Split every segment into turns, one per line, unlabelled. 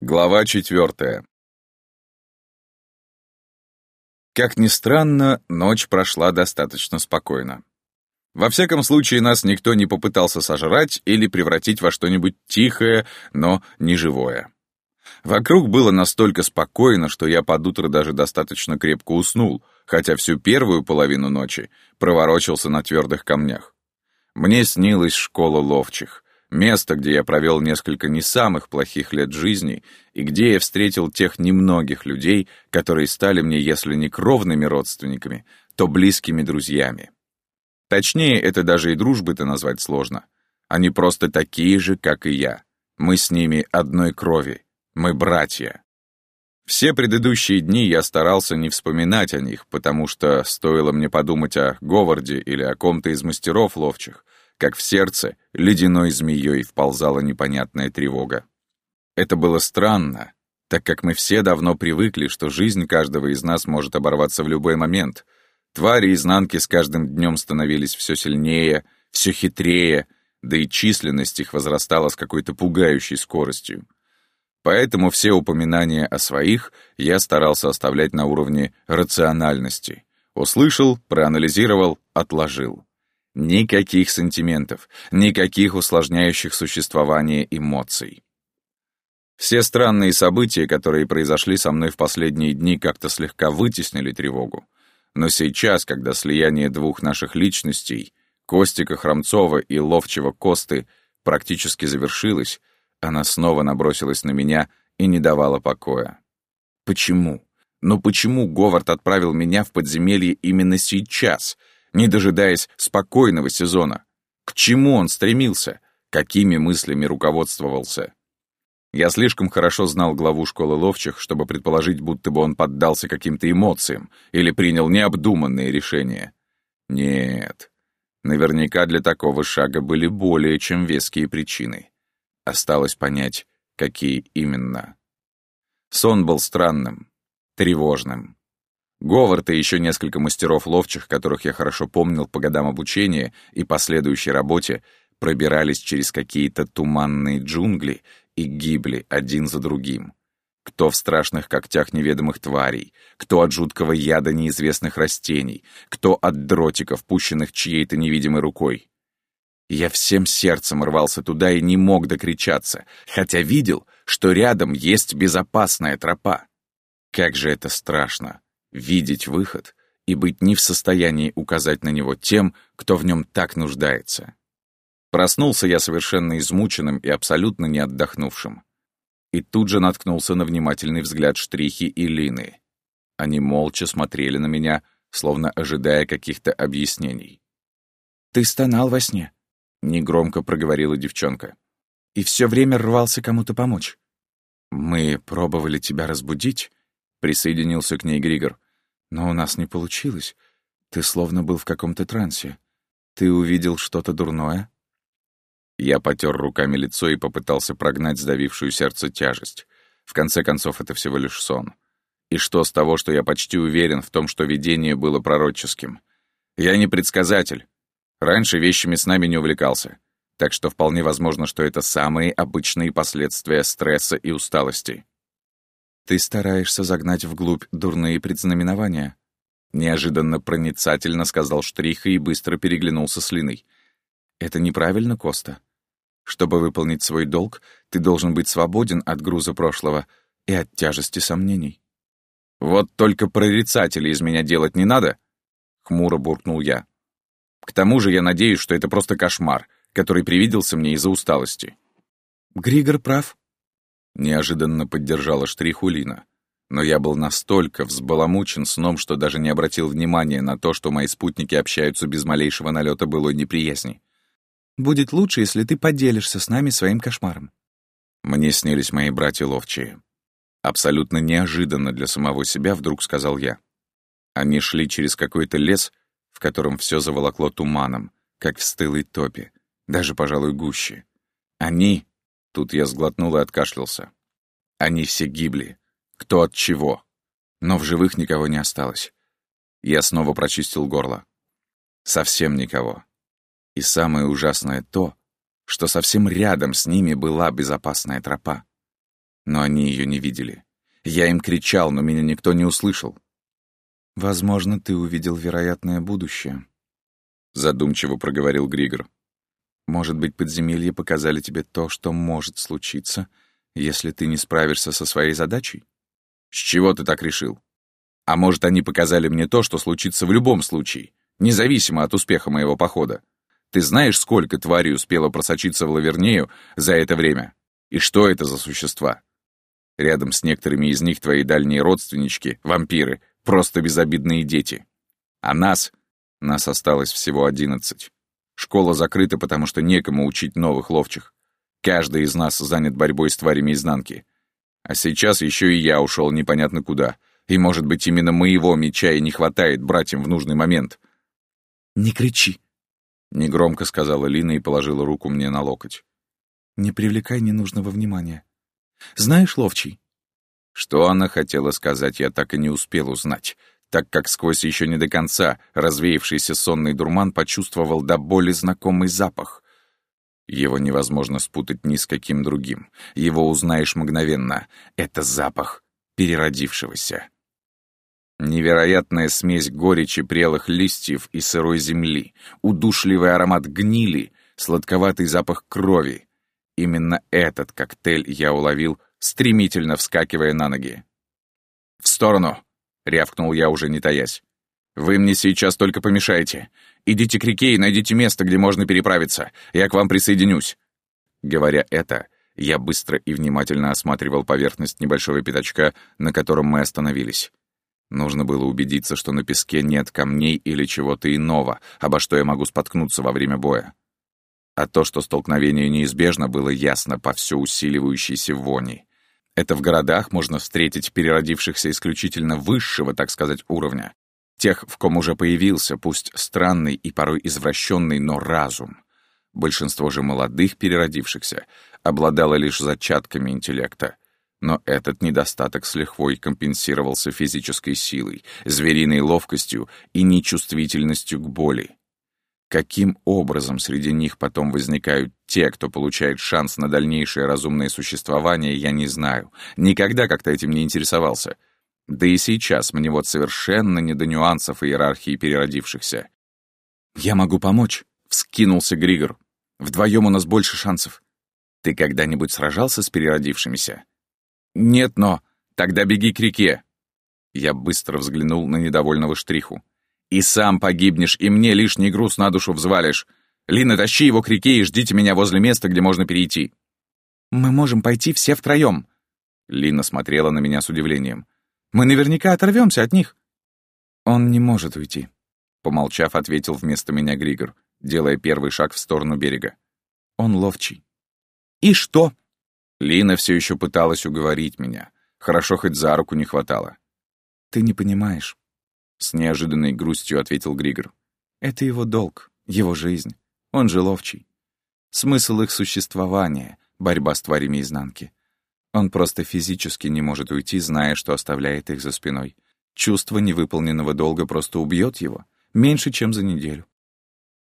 Глава четвертая. Как ни странно, ночь прошла достаточно спокойно. Во всяком случае, нас никто не попытался сожрать или превратить во что-нибудь тихое, но не живое. Вокруг было настолько спокойно, что я под утро даже достаточно крепко уснул, хотя всю первую половину ночи проворочился на твердых камнях. Мне снилась школа ловчих, Место, где я провел несколько не самых плохих лет жизни, и где я встретил тех немногих людей, которые стали мне, если не кровными родственниками, то близкими друзьями. Точнее, это даже и дружбы-то назвать сложно. Они просто такие же, как и я. Мы с ними одной крови. Мы братья. Все предыдущие дни я старался не вспоминать о них, потому что стоило мне подумать о Говарде или о ком-то из мастеров ловчих, как в сердце ледяной змеей вползала непонятная тревога. Это было странно, так как мы все давно привыкли, что жизнь каждого из нас может оборваться в любой момент. Твари изнанки с каждым днем становились все сильнее, все хитрее, да и численность их возрастала с какой-то пугающей скоростью. Поэтому все упоминания о своих я старался оставлять на уровне рациональности. Услышал, проанализировал, отложил. Никаких сантиментов, никаких усложняющих существование эмоций. Все странные события, которые произошли со мной в последние дни, как-то слегка вытеснили тревогу. Но сейчас, когда слияние двух наших личностей, Костика Храмцова и Ловчего Косты, практически завершилось, она снова набросилась на меня и не давала покоя. Почему? Но почему Говард отправил меня в подземелье именно сейчас — не дожидаясь спокойного сезона. К чему он стремился? Какими мыслями руководствовался? Я слишком хорошо знал главу школы ловчих, чтобы предположить, будто бы он поддался каким-то эмоциям или принял необдуманные решения. Нет, наверняка для такого шага были более чем веские причины. Осталось понять, какие именно. Сон был странным, тревожным. Говард и еще несколько мастеров ловчих, которых я хорошо помнил по годам обучения и последующей работе, пробирались через какие-то туманные джунгли и гибли один за другим. Кто в страшных когтях неведомых тварей, кто от жуткого яда неизвестных растений, кто от дротиков, пущенных чьей-то невидимой рукой. Я всем сердцем рвался туда и не мог докричаться, хотя видел, что рядом есть безопасная тропа. Как же это страшно видеть выход и быть не в состоянии указать на него тем, кто в нем так нуждается. Проснулся я совершенно измученным и абсолютно не отдохнувшим. И тут же наткнулся на внимательный взгляд Штрихи и Лины. Они молча смотрели на меня, словно ожидая каких-то объяснений.
«Ты стонал во сне», — негромко проговорила девчонка. «И все время рвался кому-то помочь».
«Мы пробовали тебя разбудить», Присоединился к ней Григор. «Но у нас не получилось. Ты словно был в каком-то трансе. Ты увидел что-то дурное?» Я потер руками лицо и попытался прогнать сдавившую сердце тяжесть. В конце концов, это всего лишь сон. И что с того, что я почти уверен в том, что видение было пророческим? Я не предсказатель. Раньше вещами с нами не увлекался. Так что вполне возможно, что это самые обычные последствия стресса и усталости.
«Ты стараешься загнать вглубь дурные предзнаменования», — неожиданно проницательно сказал Штриха и быстро переглянулся с Линой. «Это неправильно, Коста. Чтобы выполнить свой долг, ты должен быть свободен от груза прошлого и от тяжести сомнений».
«Вот только прорицателей из меня делать не надо», — хмуро буркнул я. «К тому же я надеюсь, что это просто кошмар, который привиделся мне из-за усталости».
«Григор прав»,
Неожиданно поддержала Штрихулина. Но я был настолько взбаламучен сном, что даже не обратил внимания на то, что мои спутники общаются без малейшего налета былой неприязни.
«Будет лучше, если ты поделишься с нами своим кошмаром».
Мне снились мои братья ловчие. Абсолютно неожиданно для самого себя вдруг сказал я. Они шли через какой-то лес, в котором все заволокло туманом, как в стылой топе, даже, пожалуй, гуще. Они Тут я сглотнул и откашлялся. Они все гибли. Кто от чего. Но в живых никого не осталось. Я снова прочистил горло. Совсем никого. И самое ужасное то, что совсем рядом с ними была безопасная тропа. Но они ее не видели. Я им кричал, но меня никто не услышал.
«Возможно, ты увидел вероятное будущее», — задумчиво проговорил Григор. «Может быть, подземелья показали тебе то, что может случиться, если ты не справишься со своей задачей?»
«С чего ты так решил? А может, они показали мне то, что случится в любом случае, независимо от успеха моего похода? Ты знаешь, сколько тварей успело просочиться в Лавернею за это время? И что это за существа? Рядом с некоторыми из них твои дальние родственнички, вампиры, просто безобидные дети. А нас? Нас осталось всего одиннадцать. Школа закрыта, потому что некому учить новых ловчих. Каждый из нас занят борьбой с тварями изнанки. А сейчас еще и я ушел непонятно куда. И, может быть, именно моего меча и не хватает братьям в нужный момент.
«Не кричи!»
— негромко сказала Лина и положила руку мне на локоть.
«Не привлекай ненужного внимания. Знаешь, Ловчий?»
Что она хотела сказать, я так и не успел узнать, так как сквозь еще не до конца развеявшийся сонный дурман почувствовал до боли знакомый запах. Его невозможно спутать ни с каким другим. Его узнаешь мгновенно. Это запах переродившегося. Невероятная смесь горечи прелых листьев и сырой земли, удушливый аромат гнили, сладковатый запах крови. Именно этот коктейль я уловил, стремительно вскакивая на ноги. «В сторону!» — рявкнул я, уже не таясь. «Вы мне сейчас только помешаете. Идите к реке и найдите место, где можно переправиться. Я к вам присоединюсь». Говоря это, я быстро и внимательно осматривал поверхность небольшого пятачка, на котором мы остановились. Нужно было убедиться, что на песке нет камней или чего-то иного, обо что я могу споткнуться во время боя. А то, что столкновение неизбежно, было ясно по все усиливающейся вони. Это в городах можно встретить переродившихся исключительно высшего, так сказать, уровня. Тех, в ком уже появился, пусть странный и порой извращенный, но разум. Большинство же молодых переродившихся обладало лишь зачатками интеллекта. Но этот недостаток с лихвой компенсировался физической силой, звериной ловкостью и нечувствительностью к боли. Каким образом среди них потом возникают те, кто получает шанс на дальнейшее разумное существование, я не знаю. Никогда как-то этим не интересовался. Да и сейчас мне вот совершенно не до нюансов иерархии переродившихся.
«Я могу помочь», — вскинулся Григор. «Вдвоем у нас больше шансов. Ты когда-нибудь сражался с переродившимися?»
«Нет, но... Тогда беги к реке!» Я быстро взглянул на недовольного штриху. «И сам погибнешь, и мне лишний груз на душу взвалишь. Лина, тащи его к реке и ждите меня возле места, где можно перейти».
«Мы можем пойти все втроем».
Лина смотрела на меня с удивлением. «Мы наверняка оторвемся от них».
«Он не может уйти», —
помолчав, ответил вместо меня Григор, делая первый шаг в сторону берега.
«Он ловчий».
«И что?» Лина все еще пыталась уговорить меня. Хорошо, хоть за руку не хватало.
«Ты не понимаешь», —
с неожиданной грустью ответил Григор.
«Это его долг, его жизнь. Он же ловчий. Смысл их существования — борьба с тварями изнанки. Он просто физически не может уйти, зная, что оставляет их за спиной. Чувство невыполненного долга просто убьет его. Меньше, чем за неделю.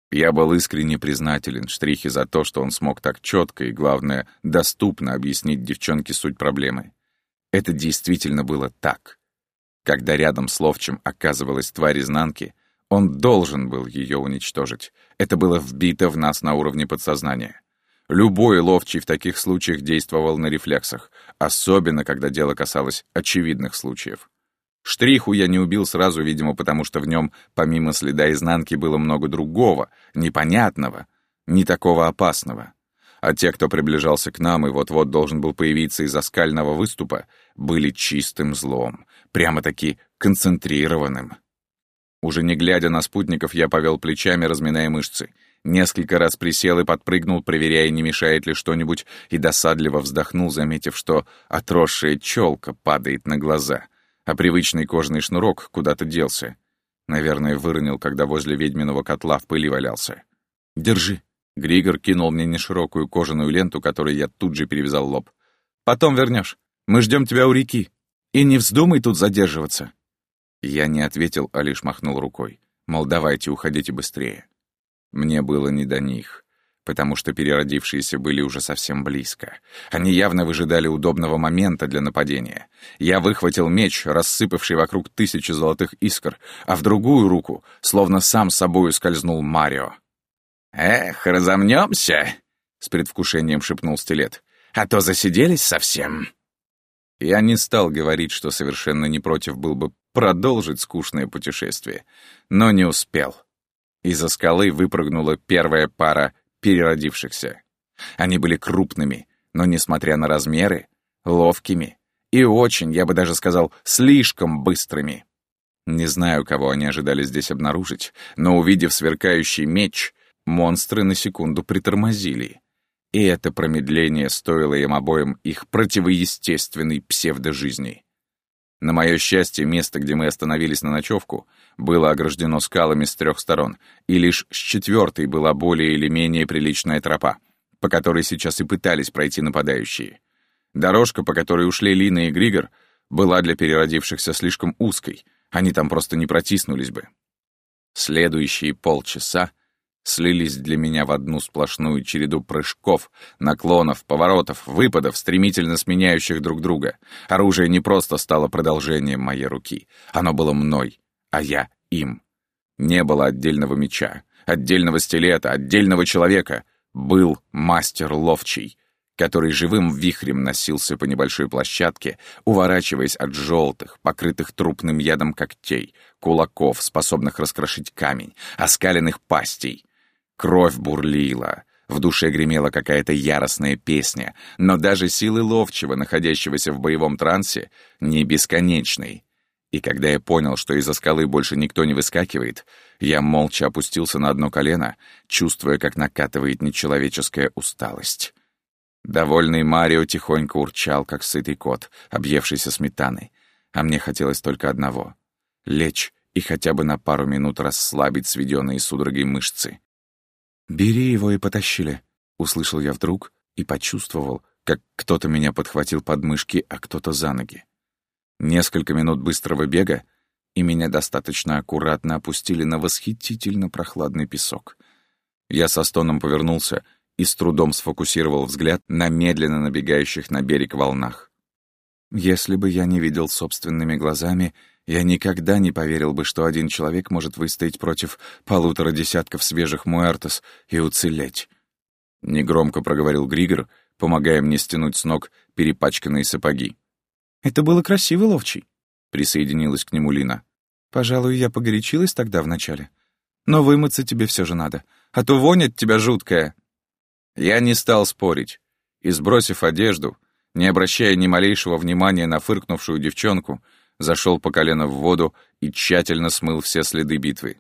Я был искренне признателен Штрихе за то, что он смог так четко и, главное, доступно объяснить девчонке суть проблемы. Это действительно было так. Когда рядом с ловчим оказывалась тварь изнанки, он должен был ее уничтожить. Это было вбито в нас на уровне подсознания. Любой ловчий в таких случаях действовал на рефлексах, особенно когда дело касалось очевидных случаев. Штриху я не убил сразу, видимо, потому что в нем, помимо следа изнанки, было много другого, непонятного, не такого опасного. А те, кто приближался к нам и вот-вот должен был появиться из-за скального выступа, были чистым злом, прямо-таки концентрированным. Уже не глядя на спутников, я повел плечами, разминая мышцы. Несколько раз присел и подпрыгнул, проверяя, не мешает ли что-нибудь, и досадливо вздохнул, заметив, что отросшая челка падает на глаза а привычный кожаный шнурок куда-то делся. Наверное, выронил, когда возле ведьминого котла в пыли валялся. «Держи». Григор кинул мне неширокую кожаную ленту, которой я тут же перевязал лоб. «Потом вернешь. Мы ждем тебя у реки. И не вздумай тут задерживаться». Я не ответил, а лишь махнул рукой. Мол, давайте, уходите быстрее. Мне было не до них. потому что переродившиеся были уже совсем близко. Они явно выжидали удобного момента для нападения. Я выхватил меч, рассыпавший вокруг тысячи золотых искр, а в другую руку, словно сам собою скользнул Марио. «Эх, разомнемся!» — с предвкушением шепнул стилет. «А то засиделись совсем!» Я не стал говорить, что совершенно не против был бы продолжить скучное путешествие, но не успел. Из-за скалы выпрыгнула первая пара переродившихся. Они были крупными, но, несмотря на размеры, ловкими и очень, я бы даже сказал, слишком быстрыми. Не знаю, кого они ожидали здесь обнаружить, но, увидев сверкающий меч, монстры на секунду притормозили. И это промедление стоило им обоим их противоестественной псевдожизни. На мое счастье, место, где мы остановились на ночевку, было ограждено скалами с трех сторон, и лишь с четвертой была более или менее приличная тропа, по которой сейчас и пытались пройти нападающие. Дорожка, по которой ушли Лина и Григор, была для переродившихся слишком узкой, они там просто не протиснулись бы. Следующие полчаса слились для меня в одну сплошную череду прыжков, наклонов, поворотов, выпадов, стремительно сменяющих друг друга. Оружие не просто стало продолжением моей руки. Оно было мной, а я им. Не было отдельного меча, отдельного стилета, отдельного человека. Был мастер ловчий, который живым вихрем носился по небольшой площадке, уворачиваясь от желтых, покрытых трупным ядом когтей, кулаков, способных раскрошить камень, оскаленных пастей — Кровь бурлила, в душе гремела какая-то яростная песня, но даже силы ловчего, находящегося в боевом трансе, не бесконечной. И когда я понял, что из-за скалы больше никто не выскакивает, я молча опустился на одно колено, чувствуя, как накатывает нечеловеческая усталость. Довольный Марио тихонько урчал, как сытый кот, объевшийся сметаной. А мне хотелось только одного — лечь и хотя бы на пару минут расслабить сведенные судорогой мышцы. «Бери его и потащили», — услышал я вдруг и почувствовал, как кто-то меня подхватил под мышки, а кто-то за ноги. Несколько минут быстрого бега, и меня достаточно аккуратно опустили на восхитительно прохладный песок. Я со стоном повернулся и с трудом сфокусировал взгляд на медленно набегающих на берег волнах. Если бы я не видел собственными глазами я никогда не поверил бы, что один человек может выстоять против полутора десятков свежих муэртос и уцелеть. Негромко проговорил Григор, помогая мне стянуть с ног перепачканные сапоги. «Это было красиво, ловчий», — присоединилась к нему Лина. «Пожалуй, я погорячилась тогда вначале. Но вымыться тебе все же надо, а то вонь от тебя жуткая». Я не стал спорить, и, сбросив одежду, не обращая ни малейшего внимания на фыркнувшую девчонку, зашел по колено в воду и тщательно смыл все следы битвы.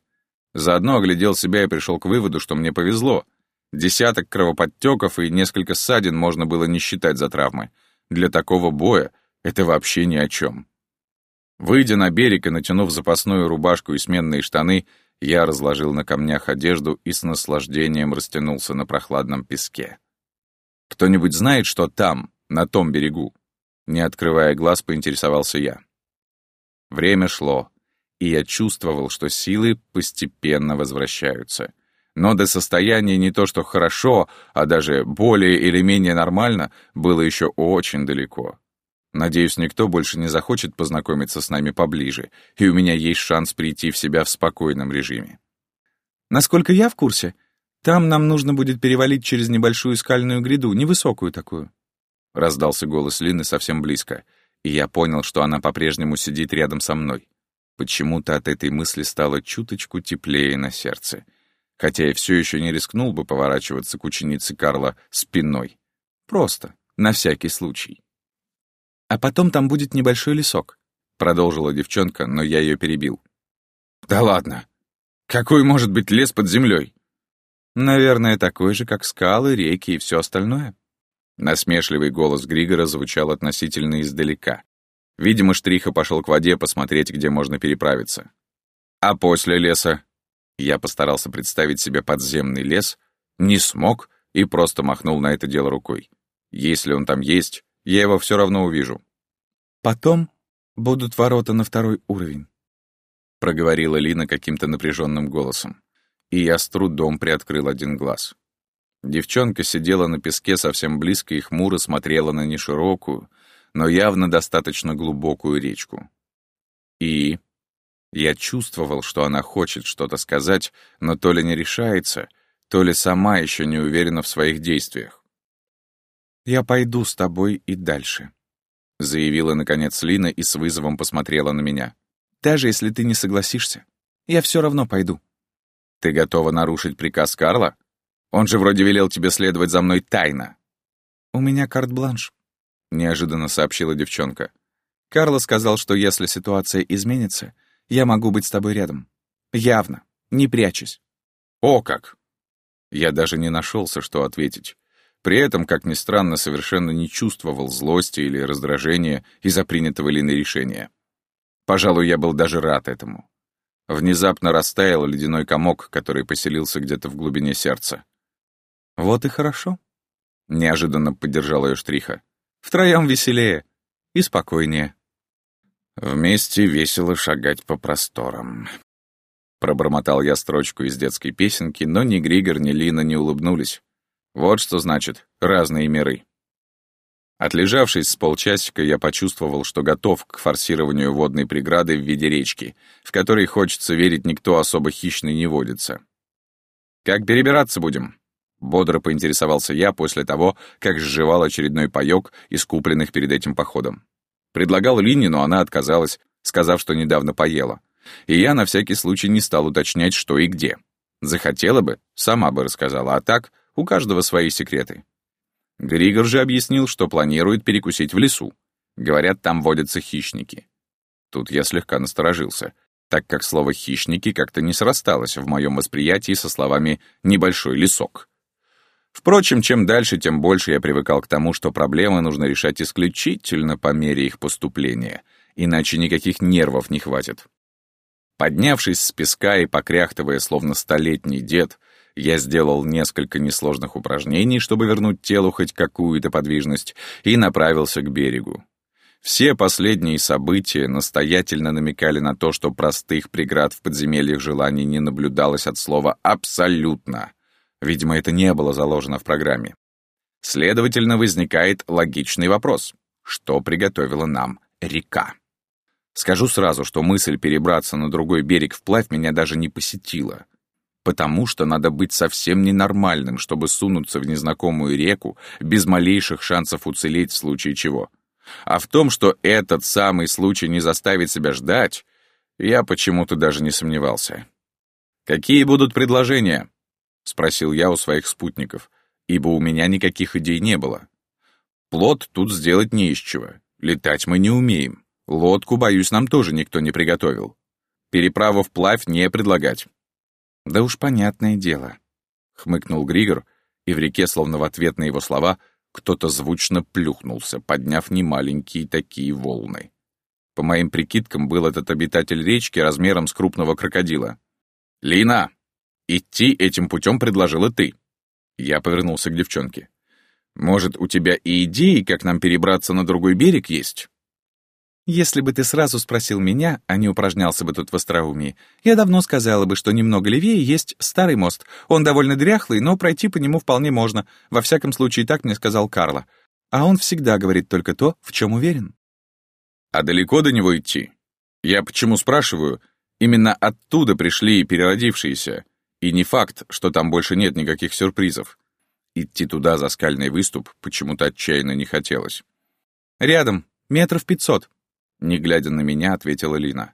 Заодно оглядел себя и пришел к выводу, что мне повезло. Десяток кровоподтеков и несколько ссадин можно было не считать за травмы. Для такого боя это вообще ни о чем. Выйдя на берег и натянув запасную рубашку и сменные штаны, я разложил на камнях одежду и с наслаждением растянулся на прохладном песке. «Кто-нибудь знает, что там, на том берегу?» Не открывая глаз, поинтересовался я. Время шло, и я чувствовал, что силы постепенно возвращаются. Но до состояния не то что хорошо, а даже более или менее нормально было еще очень далеко. Надеюсь, никто больше не захочет познакомиться с нами поближе, и у меня есть шанс прийти в себя в спокойном режиме. Насколько я в курсе, там нам нужно будет перевалить через небольшую скальную гряду, невысокую такую. Раздался голос Лины совсем близко — и я понял, что она по-прежнему сидит рядом со мной. Почему-то от этой мысли стало чуточку теплее на сердце, хотя я все еще не рискнул бы поворачиваться к ученице Карла спиной. Просто, на всякий случай. «А потом там будет небольшой лесок», — продолжила девчонка, но я ее перебил. «Да ладно! Какой может быть лес под землей? «Наверное, такой же, как скалы, реки и все остальное», Насмешливый голос Григора звучал относительно издалека. Видимо, Штриха пошел к воде посмотреть, где можно переправиться. А после леса? Я постарался представить себе подземный лес, не смог и просто махнул на это дело рукой. Если он там есть, я его все равно увижу. Потом будут ворота на второй уровень, проговорила Лина каким-то напряженным голосом. И я с трудом приоткрыл один глаз. Девчонка сидела на песке совсем близко и хмуро смотрела на неширокую, но явно достаточно глубокую речку. И я чувствовал, что она хочет что-то сказать, но то ли не решается, то ли сама еще не уверена в своих действиях. «Я пойду с тобой и дальше», — заявила, наконец, Лина и с вызовом посмотрела на меня. «Даже если ты не согласишься, я все равно пойду». «Ты готова нарушить приказ Карла? Он же вроде велел тебе следовать за мной тайно». «У меня карт-бланш», — неожиданно сообщила девчонка. «Карло сказал, что если ситуация изменится, я могу быть с тобой рядом. Явно, не прячусь». «О как!» Я даже не нашелся, что ответить. При этом, как ни странно, совершенно не чувствовал злости или раздражения из-за принятого Линой решения. Пожалуй, я был даже рад этому. Внезапно растаял ледяной комок, который поселился где-то в глубине сердца.
«Вот и хорошо», — неожиданно поддержал ее Штриха.
«Втроем веселее и спокойнее». «Вместе весело шагать по просторам». Пробормотал я строчку из детской песенки, но ни Григор, ни Лина не улыбнулись. Вот что значит «разные миры». Отлежавшись с полчасика, я почувствовал, что готов к форсированию водной преграды в виде речки, в которой, хочется верить, никто особо хищный не водится. «Как перебираться будем?» Бодро поинтересовался я после того, как сживал очередной паёк из купленных перед этим походом. Предлагал Лине, но она отказалась, сказав, что недавно поела. И я на всякий случай не стал уточнять, что и где. Захотела бы, сама бы рассказала, а так у каждого свои секреты. Григор же объяснил, что планирует перекусить в лесу. Говорят, там водятся хищники. Тут я слегка насторожился, так как слово «хищники» как-то не срасталось в моем восприятии со словами «небольшой лесок». Впрочем, чем дальше, тем больше я привыкал к тому, что проблемы нужно решать исключительно по мере их поступления, иначе никаких нервов не хватит. Поднявшись с песка и покряхтывая, словно столетний дед, я сделал несколько несложных упражнений, чтобы вернуть телу хоть какую-то подвижность, и направился к берегу. Все последние события настоятельно намекали на то, что простых преград в подземельях желаний не наблюдалось от слова «абсолютно». Видимо, это не было заложено в программе. Следовательно, возникает логичный вопрос. Что приготовила нам река? Скажу сразу, что мысль перебраться на другой берег вплавь меня даже не посетила. Потому что надо быть совсем ненормальным, чтобы сунуться в незнакомую реку без малейших шансов уцелеть в случае чего. А в том, что этот самый случай не заставит себя ждать, я почему-то даже не сомневался. «Какие будут предложения?» — спросил я у своих спутников, ибо у меня никаких идей не было. Плод тут сделать не из чего. Летать мы не умеем. Лодку, боюсь, нам тоже никто не приготовил. Переправу вплавь не предлагать.
«Да уж понятное дело», — хмыкнул Григор, и в реке, словно в ответ на его слова, кто-то звучно плюхнулся, подняв немаленькие такие волны. По моим прикидкам, был этот обитатель речки размером с крупного крокодила. «Лина!» Идти этим путем предложила ты. Я повернулся к девчонке. Может, у тебя и идеи, как нам перебраться на другой берег, есть?
Если бы ты сразу спросил меня, а не упражнялся бы тут в остроумии, я давно сказала бы, что немного левее есть старый мост. Он довольно дряхлый, но пройти по нему вполне можно. Во всяком случае, так мне сказал Карло. А он всегда говорит только то, в чем уверен.
А далеко до него идти? Я почему спрашиваю? Именно оттуда пришли переродившиеся. И не факт, что там больше нет никаких сюрпризов. Идти туда за скальный выступ почему-то отчаянно не хотелось.
«Рядом, метров пятьсот», — не глядя на меня, ответила Лина.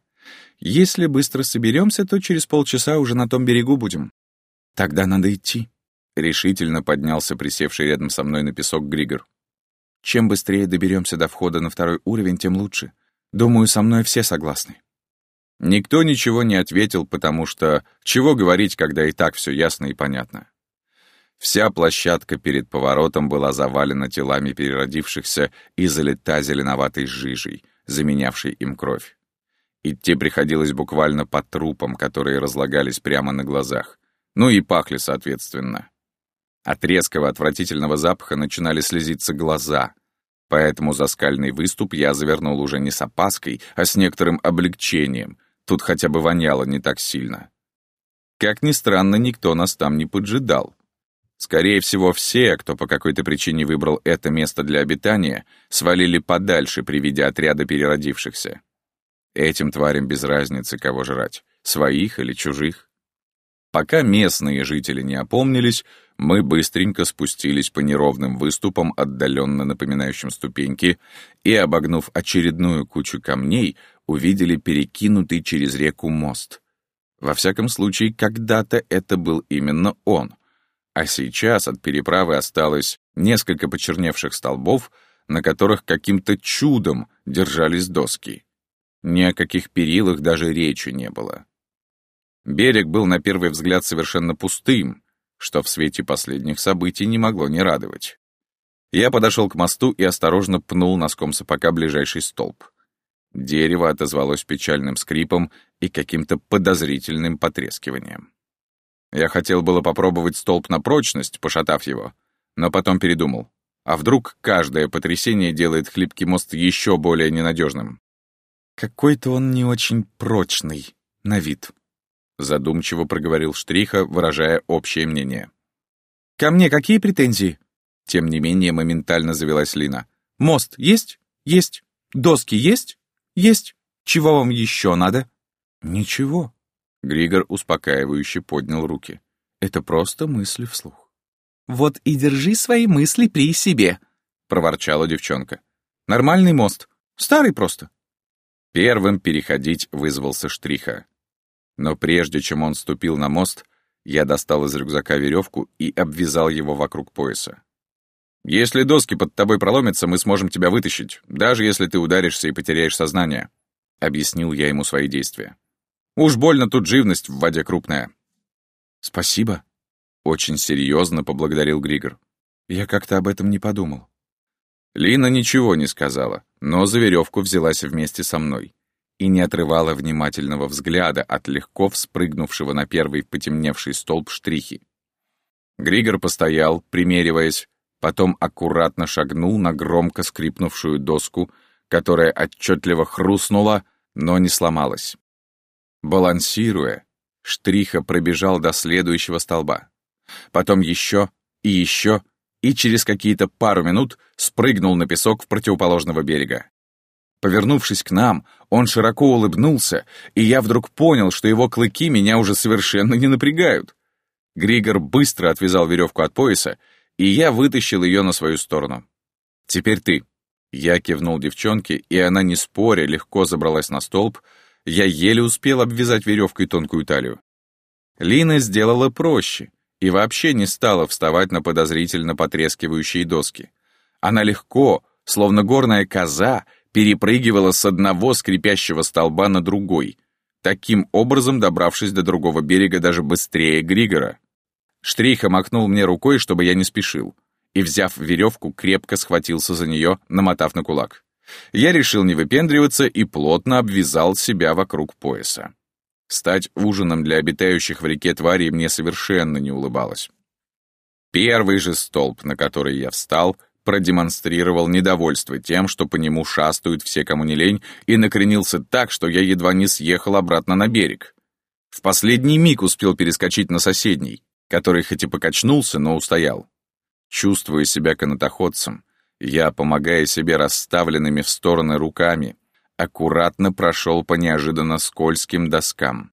«Если быстро соберемся, то через полчаса уже на том берегу будем».
«Тогда надо идти», —
решительно поднялся присевший рядом со мной на песок Григор.
«Чем быстрее доберемся до входа на второй уровень, тем лучше. Думаю, со мной все согласны».
Никто ничего не ответил, потому что чего говорить, когда и так все ясно и понятно. Вся площадка перед поворотом была завалена телами переродившихся и залита зеленоватой жижей, заменявшей им кровь. Идти приходилось буквально по трупам, которые разлагались прямо на глазах. Ну и пахли, соответственно. От резкого отвратительного запаха начинали слезиться глаза, поэтому за скальный выступ я завернул уже не с опаской, а с некоторым облегчением, Тут хотя бы воняло не так сильно. Как ни странно, никто нас там не поджидал. Скорее всего, все, кто по какой-то причине выбрал это место для обитания, свалили подальше при виде отряда переродившихся. Этим тварям без разницы, кого жрать, своих или чужих. Пока местные жители не опомнились, мы быстренько спустились по неровным выступам, отдаленно напоминающим ступеньки, и, обогнув очередную кучу камней, увидели перекинутый через реку мост. Во всяком случае, когда-то это был именно он — а сейчас от переправы осталось несколько почерневших столбов, на которых каким-то чудом держались доски. Ни о каких перилах даже речи не было. Берег был на первый взгляд совершенно пустым, что в свете последних событий не могло не радовать. Я подошел к мосту и осторожно пнул носком сапога ближайший столб. Дерево отозвалось печальным скрипом и каким-то подозрительным потрескиванием. Я хотел было попробовать столб на прочность, пошатав его, но потом передумал. А вдруг каждое потрясение делает хлипкий мост еще более ненадежным?
«Какой-то он не очень прочный, на вид», —
задумчиво проговорил Штриха, выражая общее мнение.
«Ко мне какие претензии?» Тем не менее, моментально завелась Лина. «Мост есть? Есть. Доски есть? Есть. Чего вам еще надо?»
«Ничего»,
Григор успокаивающе поднял руки.
«Это просто мысли вслух».
«Вот и держи свои мысли при себе», — проворчала девчонка. «Нормальный мост. Старый просто».
Первым переходить вызвался Штриха. Но прежде чем он ступил на мост, я достал из рюкзака веревку и обвязал его вокруг пояса. «Если доски под тобой проломятся, мы сможем тебя вытащить, даже если ты ударишься и потеряешь сознание», — объяснил я ему свои действия. Уж больно тут живность в воде крупная.
Спасибо.
Очень серьезно поблагодарил Григор.
Я как-то об этом не подумал.
Лина ничего не сказала, но за веревку взялась вместе со мной и не отрывала внимательного взгляда от легко вспрыгнувшего на первый потемневший столб штрихи. Григор постоял, примериваясь, потом аккуратно шагнул на громко скрипнувшую доску, которая отчетливо хрустнула, но не сломалась. Балансируя, Штриха пробежал до следующего столба. Потом еще и еще, и через какие-то пару минут спрыгнул на песок в противоположного берега. Повернувшись к нам, он широко улыбнулся, и я вдруг понял, что его клыки меня уже совершенно не напрягают. Григор быстро отвязал веревку от пояса, и я вытащил ее на свою сторону. «Теперь ты». Я кивнул девчонке, и она, не споря, легко забралась на столб, я еле успел обвязать веревкой тонкую талию. Лина сделала проще и вообще не стала вставать на подозрительно потрескивающие доски. Она легко, словно горная коза, перепрыгивала с одного скрипящего столба на другой, таким образом добравшись до другого берега даже быстрее Григора. Штриха махнул мне рукой, чтобы я не спешил, и, взяв веревку, крепко схватился за нее, намотав на кулак. Я решил не выпендриваться и плотно обвязал себя вокруг пояса. Стать ужином для обитающих в реке тварей мне совершенно не улыбалось. Первый же столб, на который я встал, продемонстрировал недовольство тем, что по нему шастают все, кому не лень, и накренился так, что я едва не съехал обратно на берег. В последний миг успел перескочить на соседний, который хоть и покачнулся, но устоял. Чувствуя себя канатоходцем, я, помогая себе расставленными в стороны руками, аккуратно прошел по неожиданно скользким доскам.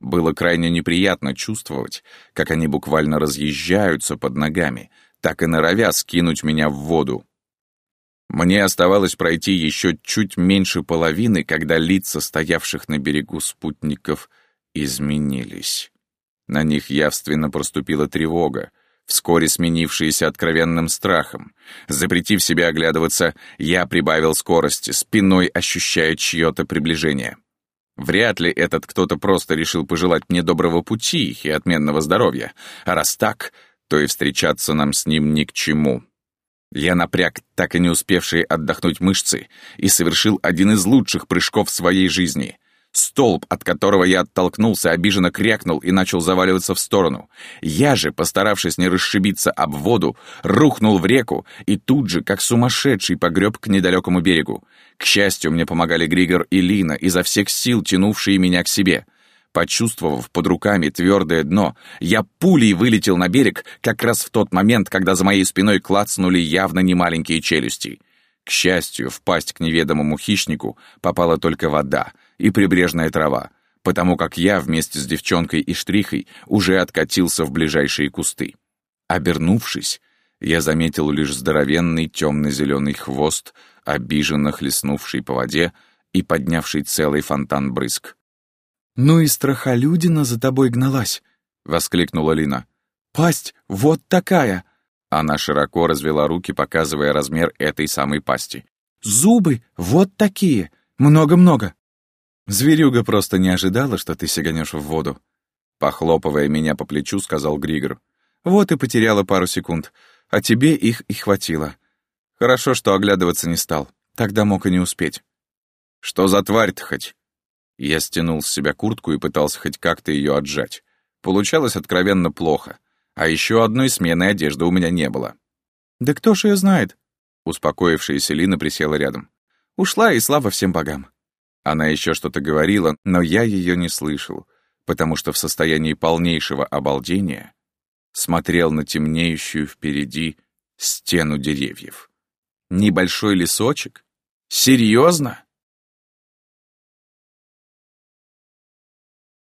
Было крайне неприятно чувствовать, как они буквально разъезжаются под ногами, так и норовя скинуть меня в воду. Мне оставалось пройти еще чуть меньше половины, когда лица стоявших на берегу спутников изменились. На них явственно проступила тревога, вскоре сменившиеся откровенным страхом. Запретив себе оглядываться, я прибавил скорости, спиной ощущая чье-то приближение. Вряд ли этот кто-то просто решил пожелать мне доброго пути и отменного здоровья, а раз так, то и встречаться нам с ним ни к чему. Я напряг так и не успевшие отдохнуть мышцы и совершил один из лучших прыжков своей жизни — Столб, от которого я оттолкнулся, обиженно крякнул и начал заваливаться в сторону. Я же, постаравшись не расшибиться об воду, рухнул в реку и тут же, как сумасшедший, погреб к недалекому берегу. К счастью, мне помогали Григор и Лина, изо всех сил тянувшие меня к себе. Почувствовав под руками твердое дно, я пулей вылетел на берег как раз в тот момент, когда за моей спиной клацнули явно немаленькие челюсти. К счастью, в пасть к неведомому хищнику попала только вода и прибрежная трава, потому как я вместе с девчонкой и штрихой уже откатился в ближайшие кусты. Обернувшись, я заметил лишь здоровенный темно-зеленый хвост, обиженно хлестнувший по воде и поднявший целый фонтан брызг.
«Ну и страхолюдина за тобой гналась!»
— воскликнула Лина.
«Пасть вот такая!»
Она широко развела руки, показывая размер этой самой пасти.
«Зубы вот такие! Много-много!» Зверюга просто не ожидала, что ты сиганешь в воду.
Похлопывая меня по плечу, сказал Григор.
Вот и потеряла пару секунд, а тебе их и хватило. Хорошо, что оглядываться не стал, тогда мог и не успеть.
Что за тварь-то хоть? Я стянул с себя куртку и пытался хоть как-то ее отжать. Получалось откровенно плохо. А еще одной смены одежды у меня не было.
«Да кто ж ее знает?»
Успокоившаяся Лина присела рядом.
«Ушла, и слава всем богам».
Она еще что-то говорила, но я ее не слышал, потому что в состоянии полнейшего обалдения смотрел на темнеющую впереди стену деревьев. Небольшой лесочек? Серьезно?